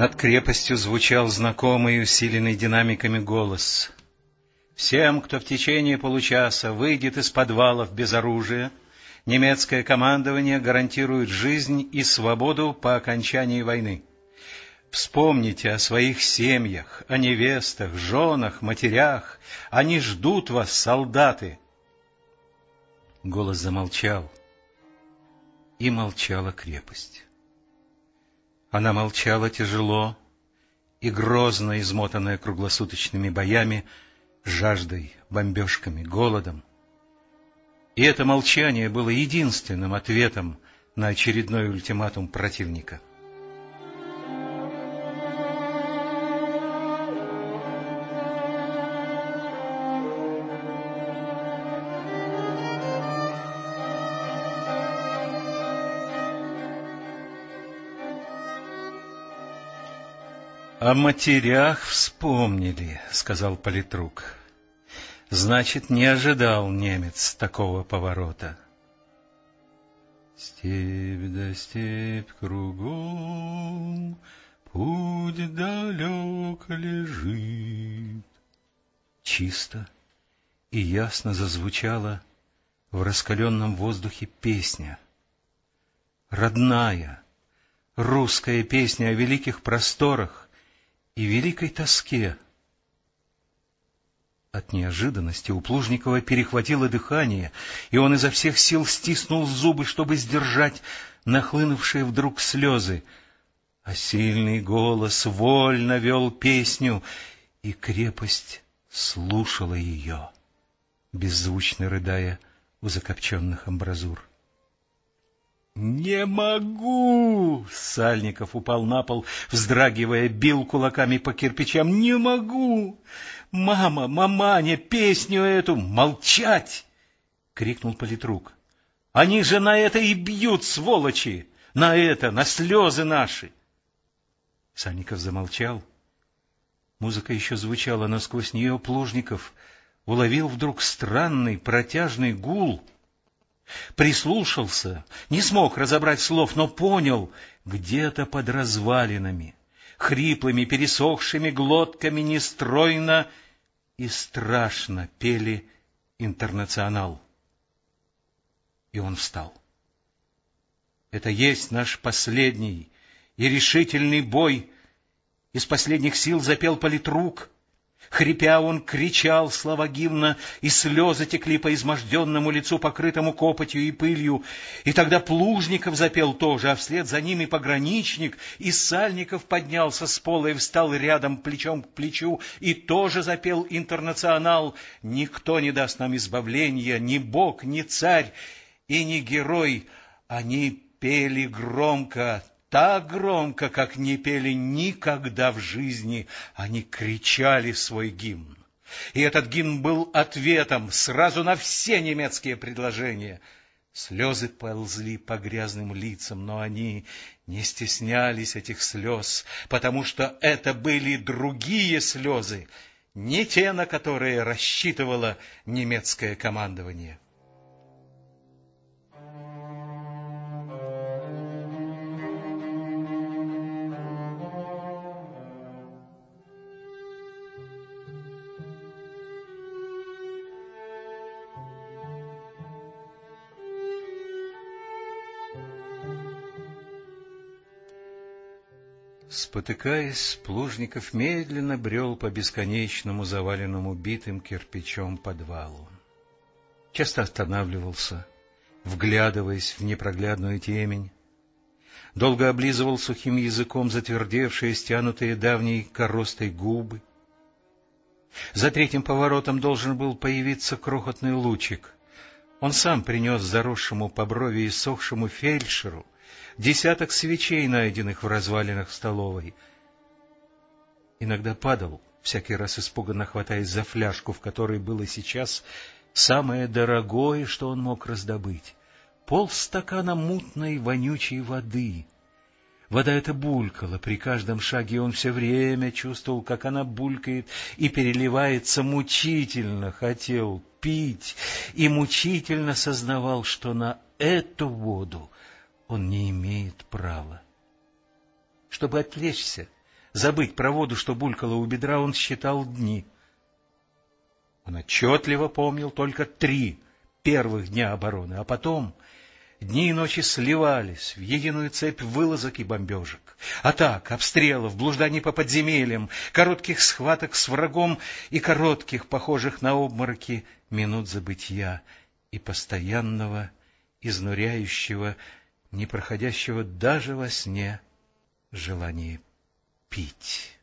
Над крепостью звучал знакомый, усиленный динамиками голос. «Всем, кто в течение получаса выйдет из подвалов без оружия, немецкое командование гарантирует жизнь и свободу по окончании войны. Вспомните о своих семьях, о невестах, женах, матерях. Они ждут вас, солдаты!» Голос замолчал, и молчала крепость. Она молчала тяжело и грозно, измотанная круглосуточными боями, жаждой, бомбежками, голодом. И это молчание было единственным ответом на очередной ультиматум противника — «О матерях вспомнили», — сказал политрук. «Значит, не ожидал немец такого поворота». Степь да степь кругом, Путь далек лежит. Чисто и ясно зазвучала в раскаленном воздухе песня. Родная, русская песня о великих просторах, и великой тоске. От неожиданности у Плужникова перехватило дыхание, и он изо всех сил стиснул зубы, чтобы сдержать нахлынувшие вдруг слезы. А сильный голос вольно вел песню, и крепость слушала ее, беззвучно рыдая у закопченных амбразур. «Не могу!» — Сальников упал на пол, вздрагивая, бил кулаками по кирпичам. «Не могу! Мама, маманя, песню эту! Молчать!» — крикнул политрук. «Они же на это и бьют, сволочи! На это, на слезы наши!» Сальников замолчал. Музыка еще звучала, но сквозь нее Плужников уловил вдруг странный протяжный гул — Прислушался, не смог разобрать слов, но понял, где-то под развалинами, хриплыми пересохшими глотками нестройно и страшно пели «Интернационал». И он встал. Это есть наш последний и решительный бой. Из последних сил запел политрук — Хрипя он кричал слова гимна, и слезы текли по изможденному лицу, покрытому копотью и пылью. И тогда Плужников запел тоже, а вслед за ним и пограничник, и Сальников поднялся с пола и встал рядом плечом к плечу, и тоже запел интернационал. Никто не даст нам избавления, ни Бог, ни царь и ни герой. Они пели громко, так громко, как не пели никогда в жизни, они кричали свой гимн. И этот гимн был ответом сразу на все немецкие предложения. Слезы ползли по грязным лицам, но они не стеснялись этих слез, потому что это были другие слезы, не те, на которые рассчитывало немецкое командование. Спотыкаясь, Плужников медленно брел по бесконечному заваленному битым кирпичом подвалу. Часто останавливался, вглядываясь в непроглядную темень, долго облизывал сухим языком затвердевшие, стянутые давней коростой губы. За третьим поворотом должен был появиться крохотный лучик. Он сам принес заросшему по брови и сохшему фельдшеру десяток свечей, найденных в развалинах столовой. Иногда падал, всякий раз испуганно хватаясь за фляжку, в которой было сейчас самое дорогое, что он мог раздобыть — полстакана мутной вонючей воды. Вода эта булькала, при каждом шаге он все время чувствовал, как она булькает и переливается мучительно, хотел пить и мучительно сознавал, что на эту воду он не имеет права. Чтобы отвлечься, забыть про воду, что булькало у бедра, он считал дни. Он отчетливо помнил только три первых дня обороны, а потом Дни и ночи сливались в единую цепь вылазок и бомбежек, атак, обстрелов, блужданий по подземельям, коротких схваток с врагом и коротких, похожих на обмороки, минут забытья и постоянного, изнуряющего, не проходящего даже во сне желания пить.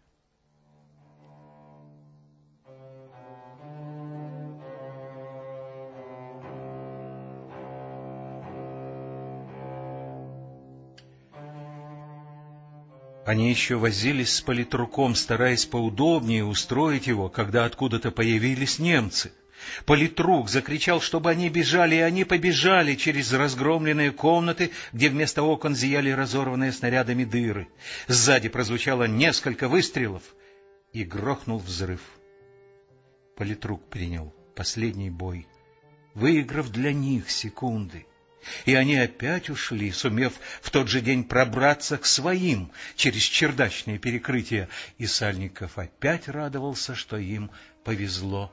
Они еще возились с политруком, стараясь поудобнее устроить его, когда откуда-то появились немцы. Политрук закричал, чтобы они бежали, и они побежали через разгромленные комнаты, где вместо окон зияли разорванные снарядами дыры. Сзади прозвучало несколько выстрелов, и грохнул взрыв. Политрук принял последний бой, выиграв для них секунды. И они опять ушли, сумев в тот же день пробраться к своим через чердачные перекрытия, и Сальников опять радовался, что им повезло.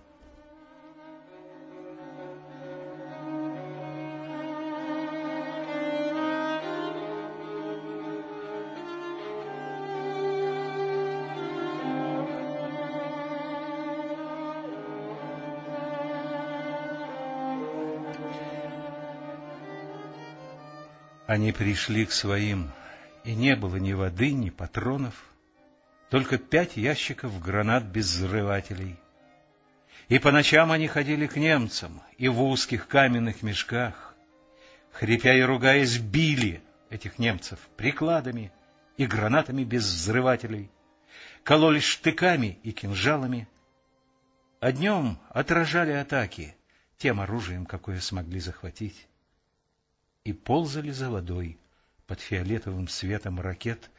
Они пришли к своим, и не было ни воды, ни патронов, только пять ящиков гранат без взрывателей. И по ночам они ходили к немцам, и в узких каменных мешках, хрипя и ругаясь, били этих немцев прикладами и гранатами без взрывателей, кололи штыками и кинжалами, а днем отражали атаки тем оружием, какое смогли захватить и ползали за водой под фиолетовым светом ракет,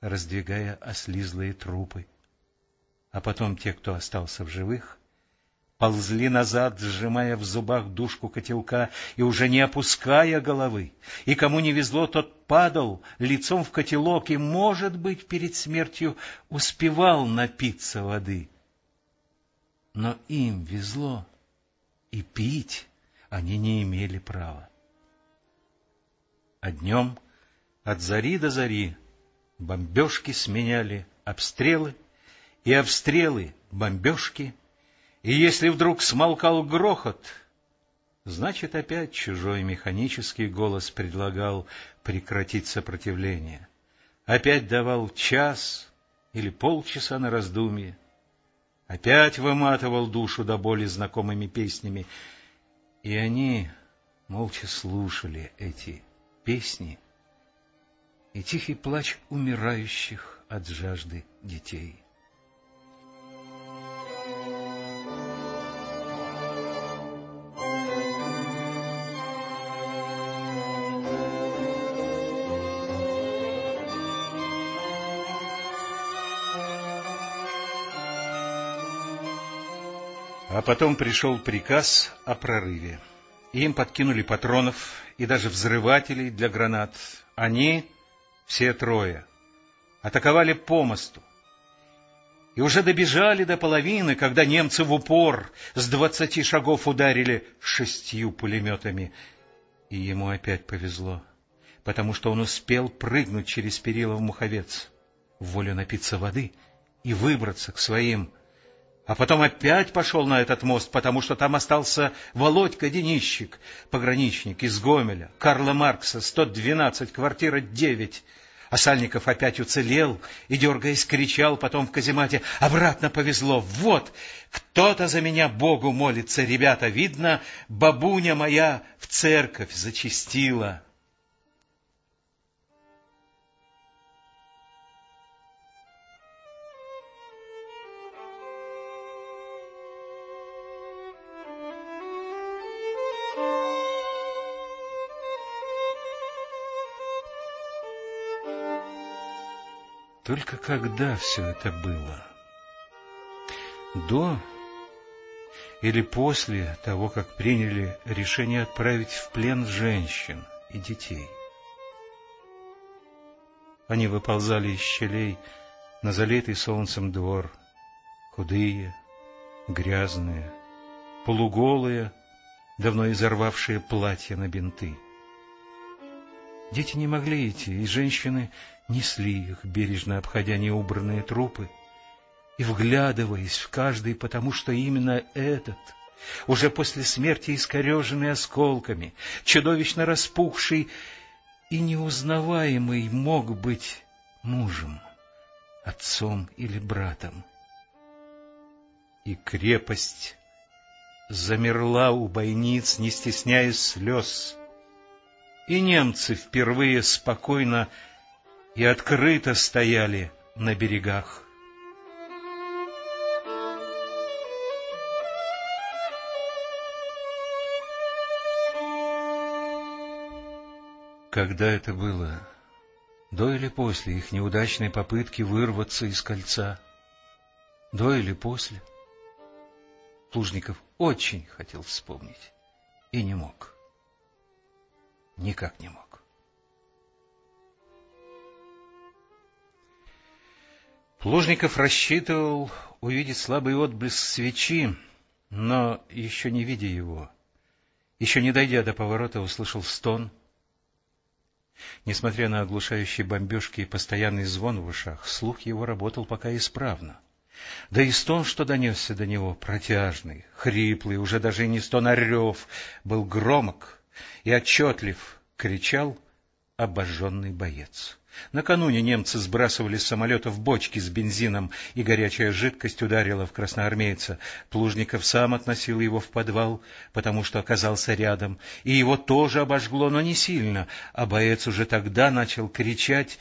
раздвигая ослизлые трупы. А потом те, кто остался в живых, ползли назад, сжимая в зубах душку котелка и уже не опуская головы. И кому не везло, тот падал лицом в котелок и, может быть, перед смертью успевал напиться воды. Но им везло, и пить они не имели права а днем от зари до зари бомбежки сменяли обстрелы, и обстрелы — бомбежки, и если вдруг смолкал грохот, значит, опять чужой механический голос предлагал прекратить сопротивление, опять давал час или полчаса на раздумье, опять выматывал душу до боли знакомыми песнями, и они молча слушали эти песни и тихий плач умирающих от жажды детей. А потом пришел приказ о прорыве. Им подкинули патронов и даже взрывателей для гранат. Они, все трое, атаковали по мосту. И уже добежали до половины, когда немцы в упор с двадцати шагов ударили шестью пулеметами. И ему опять повезло, потому что он успел прыгнуть через перила в муховец, волю напиться воды и выбраться к своим а потом опять пошел на этот мост, потому что там остался Володька Денищик, пограничник из Гомеля, Карла Маркса, 112, квартира 9. А Сальников опять уцелел и, дергаясь, кричал потом в каземате, «Обратно повезло! Вот! Кто-то за меня Богу молится! Ребята, видно, бабуня моя в церковь зачистила!» Только когда все это было? До или после того, как приняли решение отправить в плен женщин и детей? Они выползали из щелей на залитый солнцем двор, худые, грязные, полуголые, давно изорвавшие платья на бинты. Дети не могли идти, и женщины несли их, бережно обходя неубранные трупы, и вглядываясь в каждый, потому что именно этот, уже после смерти искореженный осколками, чудовищно распухший и неузнаваемый, мог быть мужем, отцом или братом. И крепость замерла у бойниц, не стесняясь слез, и немцы впервые спокойно и открыто стояли на берегах. Когда это было? До или после их неудачной попытки вырваться из кольца? До или после? Плужников очень хотел вспомнить и не мог. Никак не мог. Плужников рассчитывал увидеть слабый отблеск свечи, но, еще не видя его, еще не дойдя до поворота, услышал стон — Несмотря на оглушающие бомбежки и постоянный звон в ушах, слух его работал пока исправно. Да и стон, что донесся до него, протяжный, хриплый, уже даже не стон, а рев, был громок и отчетлив, кричал обожженный боец. Накануне немцы сбрасывали с самолетов бочки с бензином, и горячая жидкость ударила в красноармейца. Плужников сам относил его в подвал, потому что оказался рядом, и его тоже обожгло, но не сильно, а боец уже тогда начал кричать,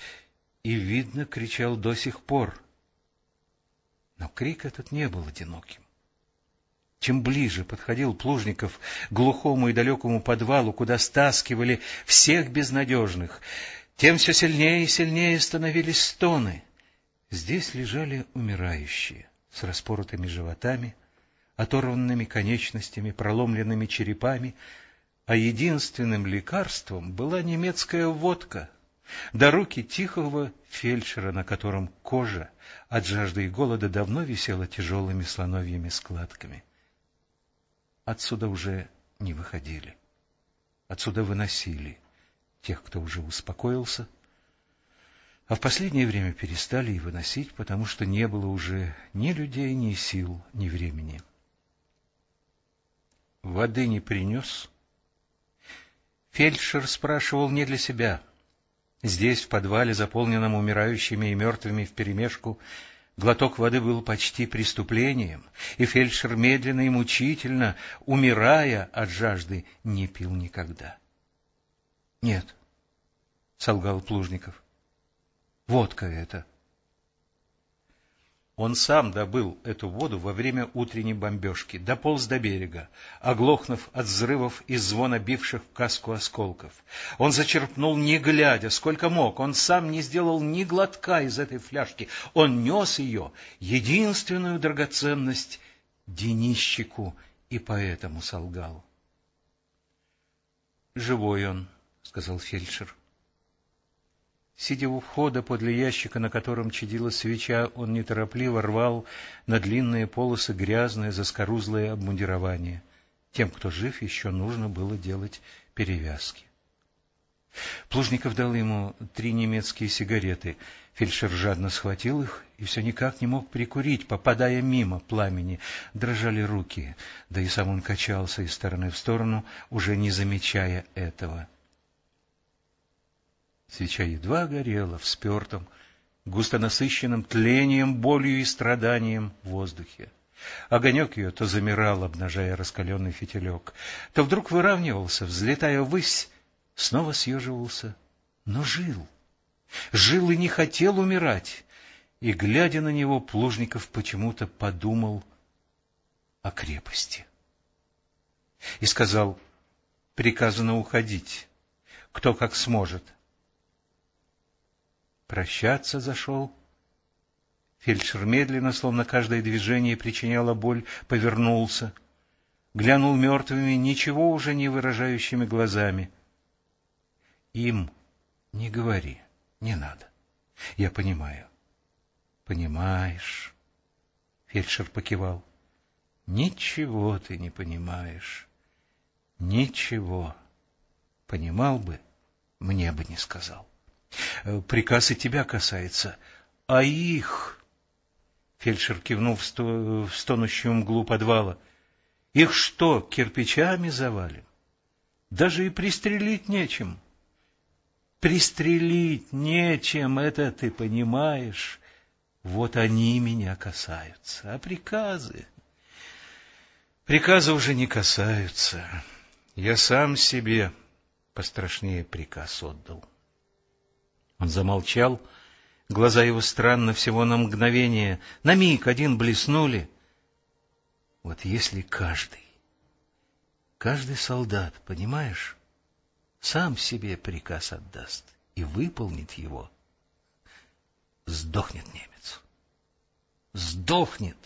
и, видно, кричал до сих пор. Но крик этот не был одиноким. Чем ближе подходил Плужников к глухому и далекому подвалу, куда стаскивали всех безнадежных, тем все сильнее и сильнее становились стоны. Здесь лежали умирающие, с распоротыми животами, оторванными конечностями, проломленными черепами, а единственным лекарством была немецкая водка, да руки тихого фельдшера, на котором кожа от жажды и голода давно висела тяжелыми слоновьими складками. Отсюда уже не выходили, отсюда выносили — тех, кто уже успокоился, а в последнее время перестали и выносить, потому что не было уже ни людей, ни сил, ни времени. Воды не принес. Фельдшер спрашивал не для себя. Здесь, в подвале, заполненном умирающими и мертвыми вперемешку, глоток воды был почти преступлением, и фельдшер медленно и мучительно, умирая от жажды, не пил никогда. — Нет, — солгал Плужников. — Водка это. Он сам добыл эту воду во время утренней бомбежки, дополз до берега, оглохнув от взрывов и звона бивших в каску осколков. Он зачерпнул, не глядя, сколько мог. Он сам не сделал ни глотка из этой фляжки. Он нес ее, единственную драгоценность, денищику, и поэтому солгал. — Живой он, — сказал фельдшер. Сидя у входа подле ящика, на котором чадила свеча, он неторопливо рвал на длинные полосы грязное, заскорузлое обмундирование. Тем, кто жив, еще нужно было делать перевязки. Плужников дал ему три немецкие сигареты. Фельдшер жадно схватил их и все никак не мог прикурить, попадая мимо пламени. Дрожали руки, да и сам он качался из стороны в сторону, уже не замечая этого. Свеча едва горела в спертом, густо насыщенном тлением, болью и страданием в воздухе. Огонек ее то замирал, обнажая раскаленный фитилек, то вдруг выравнивался, взлетая ввысь, снова съеживался, но жил. Жил и не хотел умирать. И, глядя на него, Плужников почему-то подумал о крепости. И сказал, приказано уходить, кто как сможет. Прощаться зашел. Фельдшер медленно, словно каждое движение причиняло боль, повернулся. Глянул мертвыми, ничего уже не выражающими глазами. Им не говори, не надо. Я понимаю. Понимаешь. Фельдшер покивал. Ничего ты не понимаешь. Ничего. Понимал бы, мне бы не сказал. Э, приказ и тебя касается. А их... Фельдшер кивнул в, сто... в стонущую мглу подвала. Их что, кирпичами завалим? Даже и пристрелить нечем. Пристрелить нечем, это ты понимаешь. Вот они меня касаются, а приказы... Приказы уже не касаются. Я сам себе пострашнее приказ отдал. Он замолчал, глаза его странно всего на мгновение, на миг один блеснули. Вот если каждый, каждый солдат, понимаешь, сам себе приказ отдаст и выполнит его, сдохнет немец. Сдохнет.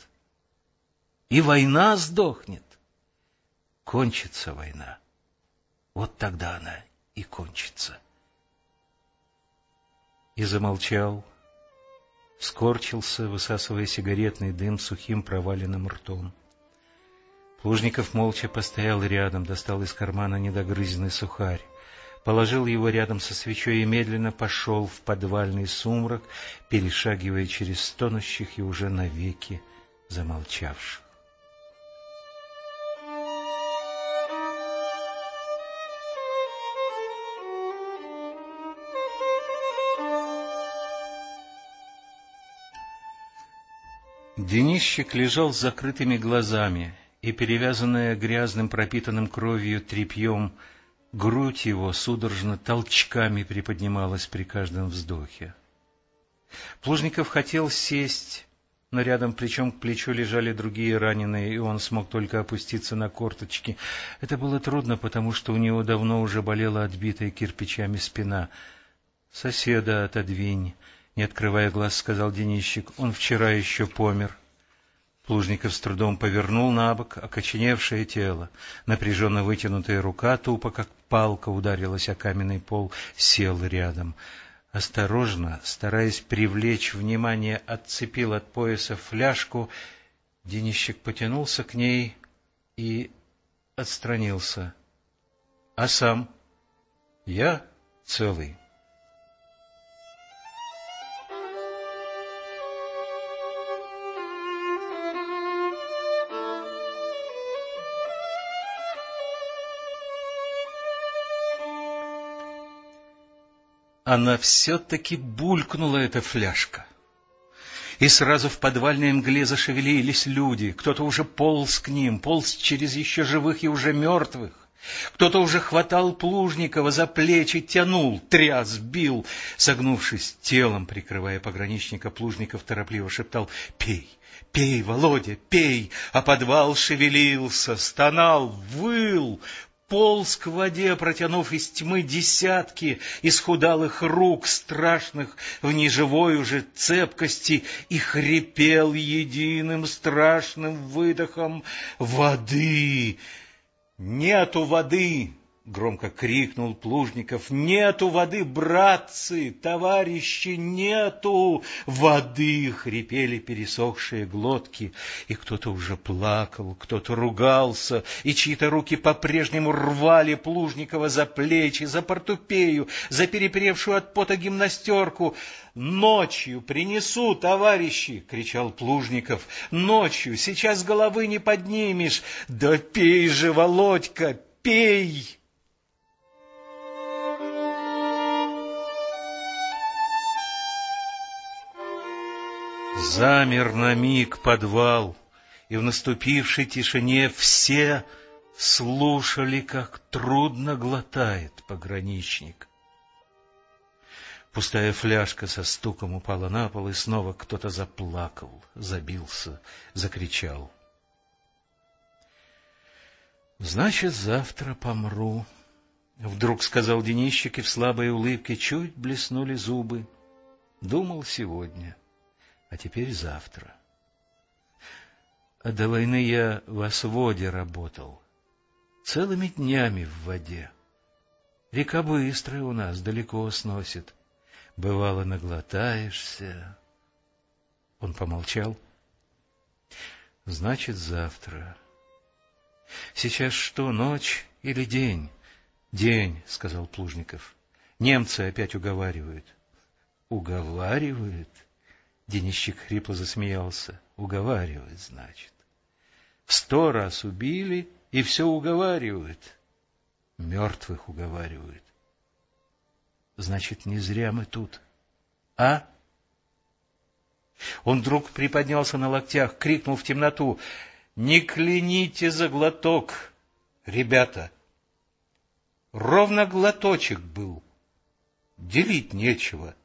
И война сдохнет. Кончится война. Вот тогда она и кончится. И замолчал, скорчился, высасывая сигаретный дым сухим проваленным ртом. Плужников молча постоял рядом, достал из кармана недогрызенный сухарь, положил его рядом со свечой и медленно пошел в подвальный сумрак, перешагивая через стонущих и уже навеки замолчавших. Денищик лежал с закрытыми глазами, и перевязанная грязным пропитанным кровью тряпьем, грудь его судорожно толчками приподнималась при каждом вздохе. Плужников хотел сесть, но рядом плечом к плечу лежали другие раненые, и он смог только опуститься на корточки. Это было трудно, потому что у него давно уже болела отбитая кирпичами спина. — Соседа отодвинь, — не открывая глаз, сказал Денищик. — Он вчера еще помер. Плужников с трудом повернул на бок окоченевшее тело. Напряженно вытянутая рука, тупо как палка, ударилась о каменный пол, сел рядом. Осторожно, стараясь привлечь внимание, отцепил от пояса фляжку. Денищик потянулся к ней и отстранился. — А сам? — Я целый. Она все-таки булькнула, эта фляжка. И сразу в подвальной мгле зашевелились люди. Кто-то уже полз к ним, полз через еще живых и уже мертвых. Кто-то уже хватал Плужникова за плечи, тянул, тряс, бил. Согнувшись телом, прикрывая пограничника, Плужников торопливо шептал «Пей, пей, Володя, пей!» А подвал шевелился, стонал, выл, полз к воде, протянув из тьмы десятки исхудалых рук, страшных в неживой уже цепкости, и хрипел единым страшным выдохом «Воды! Нету воды!» — громко крикнул Плужников. «Нету воды, братцы, товарищи, нету воды!» — хрипели пересохшие глотки, и кто-то уже плакал, кто-то ругался, и чьи-то руки по-прежнему рвали Плужникова за плечи, за портупею, за переперевшую от пота гимнастерку. «Ночью принесу, товарищи!» — кричал Плужников. «Ночью! Сейчас головы не поднимешь! Да пей же, Володька, пей!» Замер на миг подвал, и в наступившей тишине все слушали, как трудно глотает пограничник. Пустая фляжка со стуком упала на пол, и снова кто-то заплакал, забился, закричал. — Значит, завтра помру, — вдруг сказал Денищик, и в слабой улыбке чуть блеснули зубы. Думал сегодня а теперь завтра. А до войны я в осводе работал, целыми днями в воде. Река быстрая у нас, далеко сносит. Бывало, наглотаешься. Он помолчал. — Значит, завтра. — Сейчас что, ночь или день? — День, — сказал Плужников. — Немцы опять уговаривают. — Уговаривают? Денищик хрипло засмеялся. — Уговаривают, значит. Сто раз убили, и все уговаривают. Мертвых уговаривают. Значит, не зря мы тут. А? Он вдруг приподнялся на локтях, крикнул в темноту. — Не кляните за глоток, ребята! Ровно глоточек был. Делить нечего.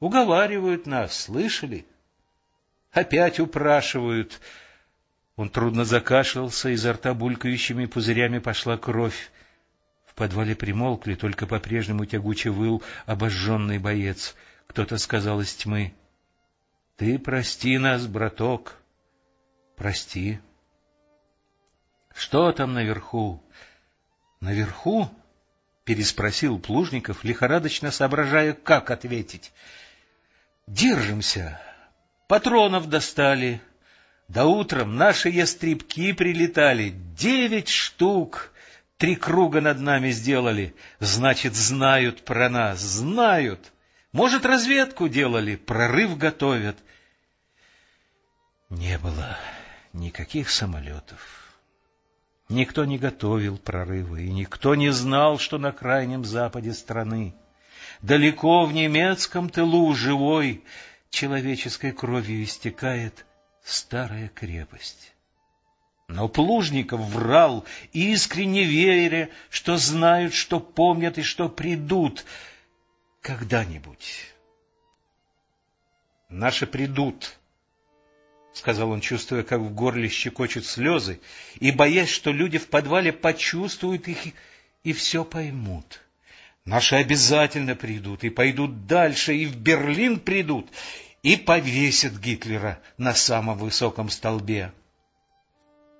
Уговаривают нас, слышали? Опять упрашивают. Он трудно закашлялся, изо рта булькающими пузырями пошла кровь. В подвале примолкли, только по-прежнему тягуче выл обожженный боец. Кто-то сказал из тьмы, — Ты прости нас, браток, прости. — Что там наверху? — Наверху? — переспросил Плужников, лихорадочно соображая, как ответить. — Держимся. Патронов достали. Да утром наши ястребки прилетали. Девять штук. Три круга над нами сделали. Значит, знают про нас. Знают. Может, разведку делали, прорыв готовят. Не было никаких самолетов. Никто не готовил прорыва, и никто не знал, что на крайнем западе страны, далеко в немецком тылу живой, человеческой кровью истекает старая крепость. Но Плужников врал, искренне веря, что знают, что помнят и что придут когда-нибудь. Наши придут, — сказал он, чувствуя, как в горле щекочут слезы, и боясь, что люди в подвале почувствуют их и все поймут. Наши обязательно придут, и пойдут дальше, и в Берлин придут, и повесят Гитлера на самом высоком столбе.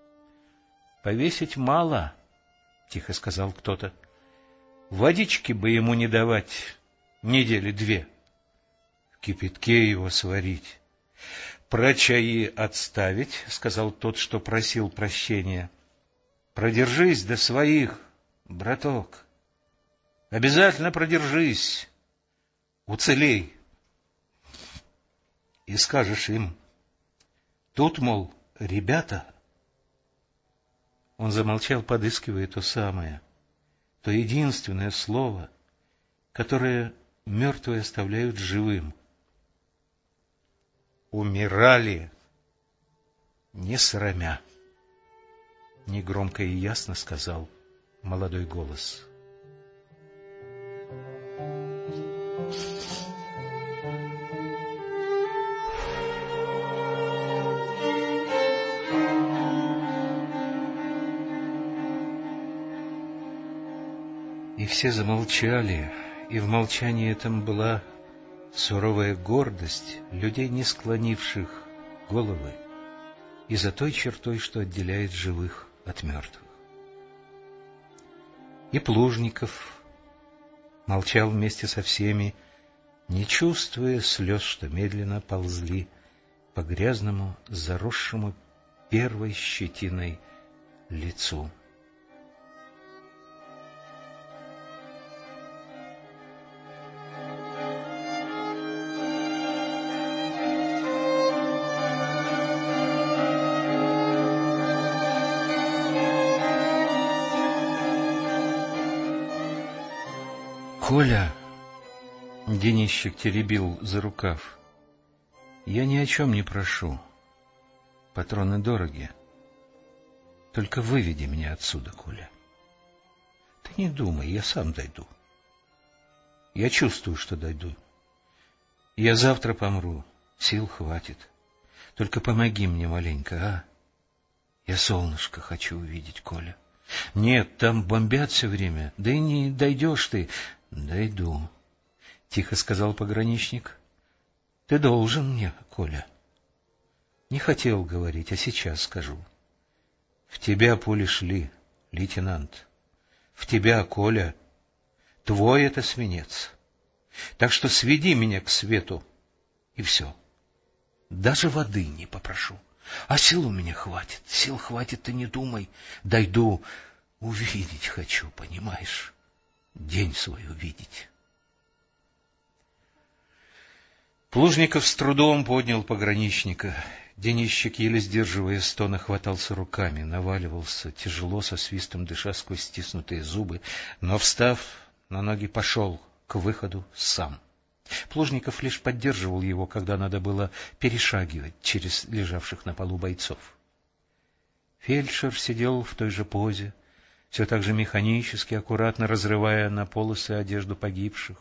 — Повесить мало, — тихо сказал кто-то. — Водички бы ему не давать недели две. В кипятке его сварить. Про чаи отставить, — сказал тот, что просил прощения. Продержись до своих, браток. Обязательно продержись. Уцелей. И скажешь им, тут, мол, ребята. Он замолчал, подыскивая то самое, то единственное слово, которое мертвые оставляют живым умирали, не срамя. Негромко и ясно сказал молодой голос. Все замолчали, и в молчании этом была суровая гордость людей, не склонивших головы, и за той чертой, что отделяет живых от мертвых. И Плужников молчал вместе со всеми, не чувствуя слез, что медленно ползли по грязному, заросшему первой щетиной лицу. Коля, Денищик теребил за рукав, я ни о чем не прошу. Патроны дороги. Только выведи меня отсюда, Коля. Ты не думай, я сам дойду. Я чувствую, что дойду. Я завтра помру, сил хватит. Только помоги мне маленько, а? Я солнышко хочу увидеть, Коля. Нет, там бомбят все время, да и не дойдешь ты. — Дойду, — тихо сказал пограничник. — Ты должен мне, Коля. Не хотел говорить, а сейчас скажу. В тебя пули шли, лейтенант. В тебя, Коля. Твой это свинец. Так что сведи меня к свету, и все. Даже воды не попрошу. А сил у меня хватит. Сил хватит, ты не думай. Дойду. Увидеть хочу, понимаешь? День свой увидеть. Плужников с трудом поднял пограничника. Денищик, еле сдерживая стоны, хватался руками, наваливался, тяжело, со свистом дыша сквозь стиснутые зубы, но, встав, на ноги пошел к выходу сам. Плужников лишь поддерживал его, когда надо было перешагивать через лежавших на полу бойцов. Фельдшер сидел в той же позе, все так же механически, аккуратно разрывая на полосы одежду погибших.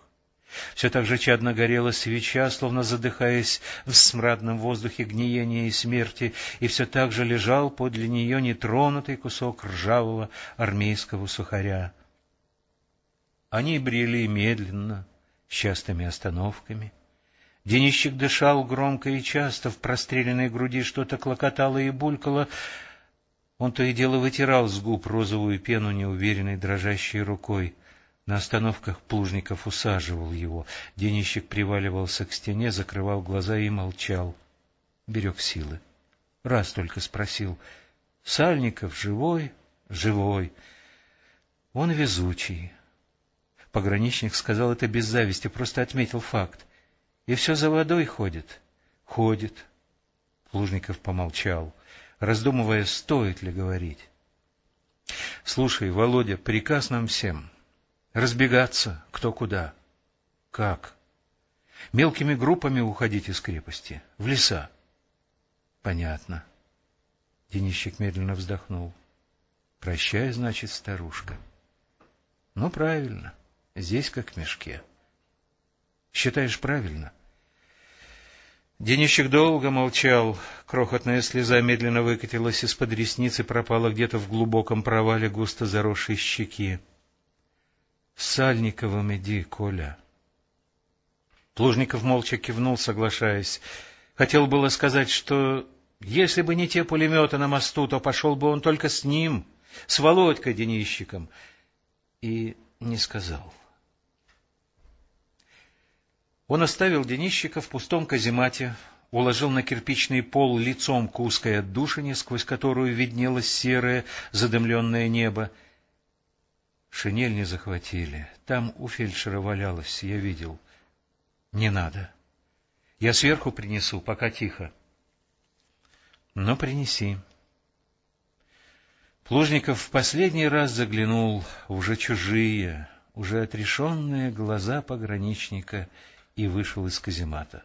Все так же чадно горела свеча, словно задыхаясь в смрадном воздухе гниения и смерти, и все так же лежал подле нее нетронутый кусок ржавого армейского сухаря. Они брели медленно, с частыми остановками. Денищик дышал громко и часто, в простреленной груди что-то клокотало и булькало. Он то и дело вытирал с губ розовую пену неуверенной дрожащей рукой. На остановках Плужников усаживал его. Денищик приваливался к стене, закрывал глаза и молчал. Берег силы. Раз только спросил. — Сальников живой? — Живой. — Он везучий. Пограничник сказал это без зависти, просто отметил факт. — И все за водой ходит? — Ходит. Плужников помолчал, раздумывая, стоит ли говорить. — Слушай, Володя, приказ нам всем — Разбегаться кто куда. Как? Мелкими группами уходить из крепости, в леса. Понятно. Денищик медленно вздохнул. Прощай, значит, старушка. Ну, правильно. Здесь как в мешке. Считаешь правильно? Денищик долго молчал. Крохотная слеза медленно выкатилась из-под ресниц и пропала где-то в глубоком провале густо заросшей щеки. Сальниковым иди, Коля. Плужников молча кивнул, соглашаясь. Хотел было сказать, что если бы не те пулеметы на мосту, то пошел бы он только с ним, с Володькой Денищиком. И не сказал. Он оставил Денищика в пустом каземате, уложил на кирпичный пол лицом к узкой отдушине, сквозь которую виднелось серое задымленное небо, Шинель не захватили. Там у фельдшера валялась, я видел. Не надо. Я сверху принесу, пока тихо. Но принеси. Плужников в последний раз заглянул уже чужие, уже отрешенные глаза пограничника и вышел из каземата.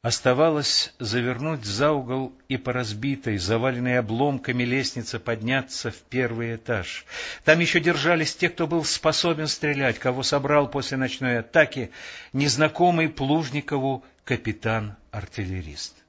Оставалось завернуть за угол и по разбитой, заваленной обломками лестнице подняться в первый этаж. Там еще держались те, кто был способен стрелять, кого собрал после ночной атаки незнакомый Плужникову капитан-артиллерист.